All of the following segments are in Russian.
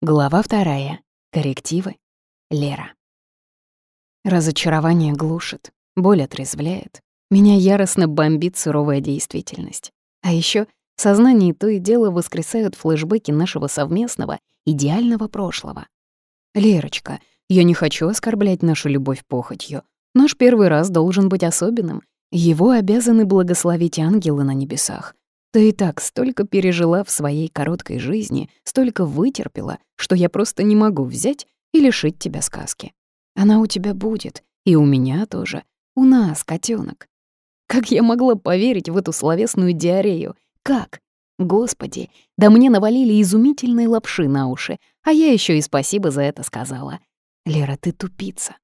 Глава вторая. Коррективы. Лера. Разочарование глушит, боль отрезвляет. Меня яростно бомбит суровая действительность. А еще в сознании то и дело воскресают флешбеки нашего совместного, идеального прошлого. «Лерочка, я не хочу оскорблять нашу любовь похотью. Наш первый раз должен быть особенным. Его обязаны благословить ангелы на небесах. Ты и так столько пережила в своей короткой жизни, столько вытерпела, что я просто не могу взять и лишить тебя сказки. Она у тебя будет, и у меня тоже. У нас, котенок. Как я могла поверить в эту словесную диарею? Как? Господи, да мне навалили изумительные лапши на уши, а я еще и спасибо за это сказала. Лера, ты тупица.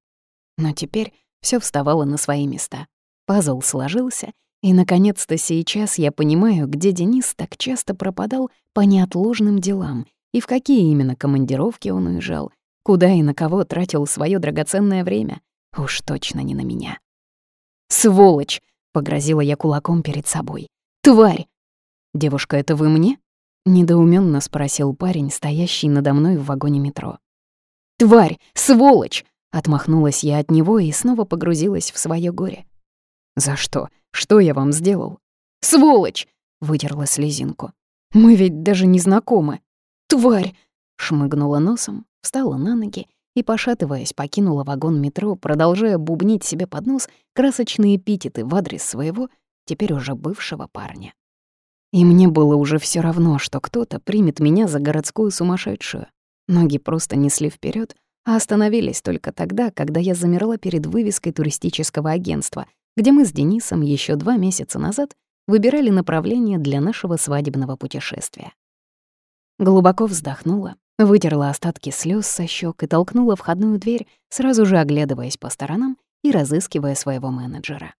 Но теперь все вставало на свои места. Пазл сложился, и, наконец-то, сейчас я понимаю, где Денис так часто пропадал по неотложным делам и в какие именно командировки он уезжал, куда и на кого тратил свое драгоценное время. Уж точно не на меня. «Сволочь!» — погрозила я кулаком перед собой. «Тварь!» «Девушка, это вы мне?» — недоуменно спросил парень, стоящий надо мной в вагоне метро. «Тварь! Сволочь!» — отмахнулась я от него и снова погрузилась в свое горе. «За что? Что я вам сделал?» «Сволочь!» — вытерла слезинку. «Мы ведь даже не знакомы». «Тварь!» — шмыгнула носом, встала на ноги и, пошатываясь, покинула вагон метро, продолжая бубнить себе под нос красочные эпитеты в адрес своего, теперь уже бывшего парня. И мне было уже все равно, что кто-то примет меня за городскую сумасшедшую. Ноги просто несли вперед, а остановились только тогда, когда я замерла перед вывеской туристического агентства, где мы с Денисом еще два месяца назад выбирали направление для нашего свадебного путешествия. Глубоко вздохнула, вытерла остатки слез со щек и толкнула входную дверь, сразу же оглядываясь по сторонам и разыскивая своего менеджера.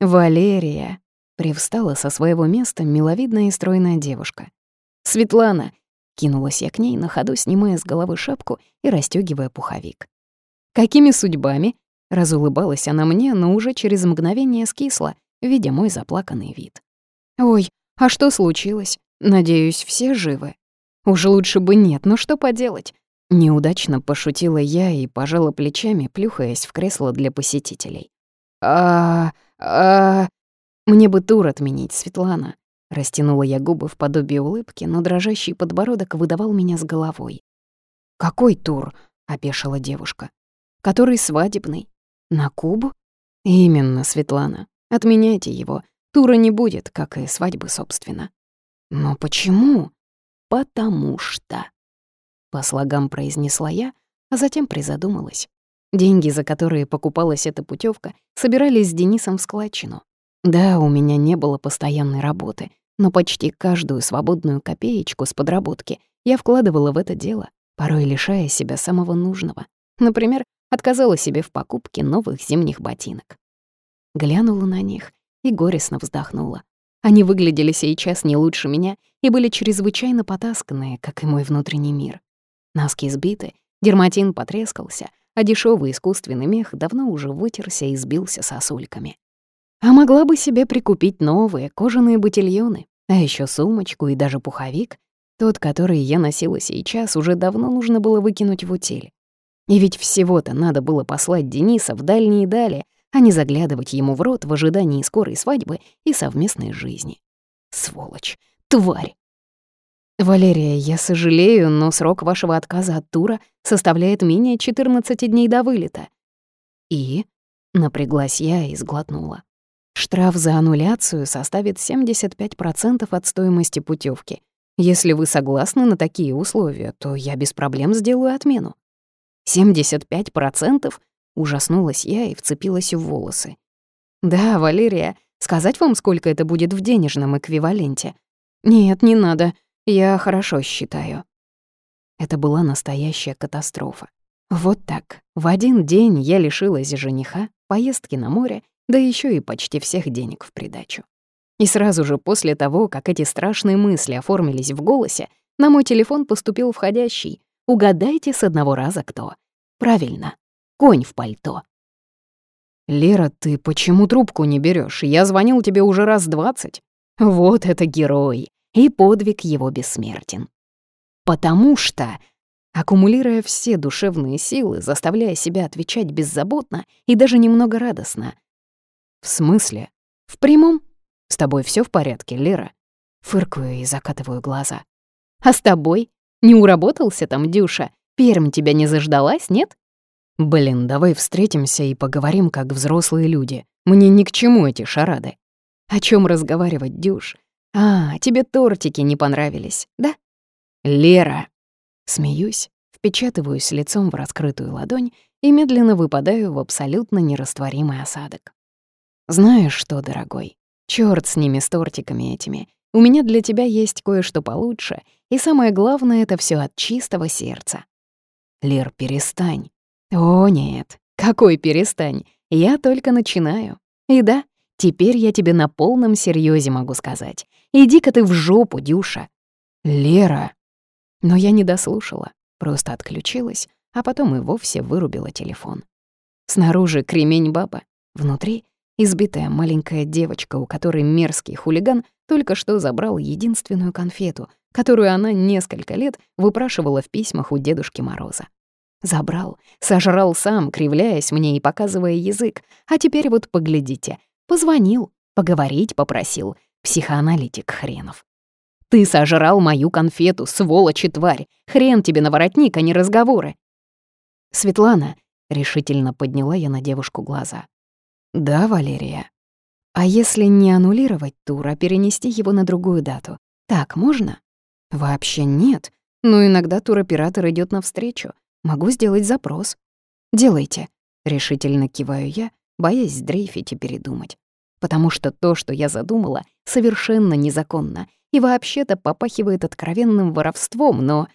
«Валерия!» — привстала со своего места миловидная и стройная девушка. «Светлана!» — кинулась я к ней, на ходу снимая с головы шапку и расстёгивая пуховик. «Какими судьбами?» Разулыбалась она мне, но уже через мгновение скисла, видя мой заплаканный вид. «Ой, а что случилось? Надеюсь, все живы?» «Уж лучше бы нет, но что поделать?» Неудачно пошутила я и пожала плечами, плюхаясь в кресло для посетителей. а а Мне бы тур отменить, Светлана». Растянула я губы в подобии улыбки, но дрожащий подбородок выдавал меня с головой. «Какой тур?» — опешила девушка. «Который свадебный. На Кубу? Именно, Светлана. Отменяйте его. Тура не будет, как и свадьбы, собственно. Но почему? Потому что... По слогам произнесла я, а затем призадумалась. Деньги, за которые покупалась эта путевка, собирались с Денисом в складчину. Да, у меня не было постоянной работы, но почти каждую свободную копеечку с подработки я вкладывала в это дело, порой лишая себя самого нужного. Например, отказала себе в покупке новых зимних ботинок. Глянула на них и горестно вздохнула. Они выглядели сейчас не лучше меня и были чрезвычайно потасканные, как и мой внутренний мир. Носки сбиты, дерматин потрескался, а дешевый искусственный мех давно уже вытерся и сбился сосульками. А могла бы себе прикупить новые кожаные ботильоны, а еще сумочку и даже пуховик. Тот, который я носила сейчас, уже давно нужно было выкинуть в утиль. И ведь всего-то надо было послать Дениса в дальние дали, а не заглядывать ему в рот в ожидании скорой свадьбы и совместной жизни. Сволочь, тварь. Валерия, я сожалею, но срок вашего отказа от тура составляет менее 14 дней до вылета. И? Напряглась я и сглотнула. Штраф за аннуляцию составит 75% от стоимости путевки. Если вы согласны на такие условия, то я без проблем сделаю отмену. «Семьдесят пять процентов?» — ужаснулась я и вцепилась в волосы. «Да, Валерия, сказать вам, сколько это будет в денежном эквиваленте?» «Нет, не надо, я хорошо считаю». Это была настоящая катастрофа. Вот так, в один день я лишилась жениха, поездки на море, да еще и почти всех денег в придачу. И сразу же после того, как эти страшные мысли оформились в голосе, на мой телефон поступил входящий. Угадайте с одного раза кто. Правильно, конь в пальто. «Лера, ты почему трубку не берешь? Я звонил тебе уже раз двадцать». Вот это герой, и подвиг его бессмертен. «Потому что...» аккумулируя все душевные силы, заставляя себя отвечать беззаботно и даже немного радостно. «В смысле? В прямом? С тобой все в порядке, Лера?» Фыркаю и закатываю глаза. «А с тобой? Не уработался там, Дюша? Перм тебя не заждалась, нет?» «Блин, давай встретимся и поговорим, как взрослые люди. Мне ни к чему эти шарады». «О чем разговаривать, Дюш? А, тебе тортики не понравились, да?» «Лера!» Смеюсь, впечатываюсь лицом в раскрытую ладонь и медленно выпадаю в абсолютно нерастворимый осадок. «Знаешь что, дорогой, чёрт с ними, с тортиками этими. У меня для тебя есть кое-что получше, и самое главное — это все от чистого сердца». «Лер, перестань». «О, нет, какой перестань, я только начинаю. И да, теперь я тебе на полном серьезе могу сказать. Иди-ка ты в жопу, Дюша». «Лера!» Но я не дослушала, просто отключилась, а потом и вовсе вырубила телефон. Снаружи кремень баба, внутри избитая маленькая девочка, у которой мерзкий хулиган только что забрал единственную конфету, которую она несколько лет выпрашивала в письмах у Дедушки Мороза. Забрал, сожрал сам, кривляясь мне и показывая язык. А теперь вот поглядите, позвонил, поговорить попросил, психоаналитик хренов. Ты сожрал мою конфету, сволочь и тварь. Хрен тебе на воротник, а не разговоры. Светлана, решительно подняла я на девушку глаза. Да, Валерия. А если не аннулировать тур, а перенести его на другую дату? Так можно? Вообще нет. Но иногда туроператор идет навстречу. Могу сделать запрос. Делайте. Решительно киваю я, боясь дрейфить и передумать. Потому что то, что я задумала, совершенно незаконно — и вообще-то попахивает откровенным воровством, но...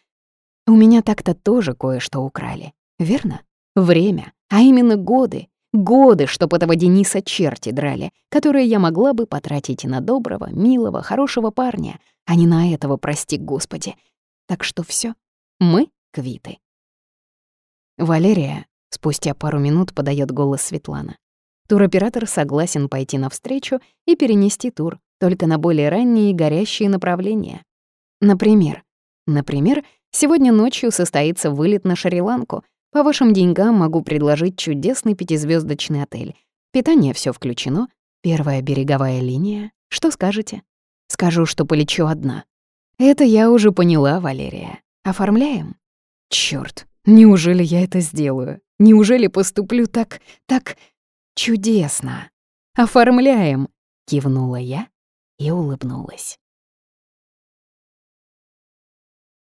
У меня так-то тоже кое-что украли, верно? Время, а именно годы. Годы, чтоб этого Дениса черти драли, которые я могла бы потратить на доброго, милого, хорошего парня, а не на этого, прости господи. Так что все, мы квиты. Валерия, спустя пару минут подает голос Светлана. Туроператор согласен пойти навстречу и перенести тур, только на более ранние горящие направления. Например, например, сегодня ночью состоится вылет на Шри-Ланку. По вашим деньгам могу предложить чудесный пятизвездочный отель. Питание все включено, первая береговая линия. Что скажете? Скажу, что полечу одна. Это я уже поняла, Валерия. Оформляем? Чёрт, неужели я это сделаю? Неужели поступлю так, так чудесно? Оформляем, кивнула я и улыбнулась.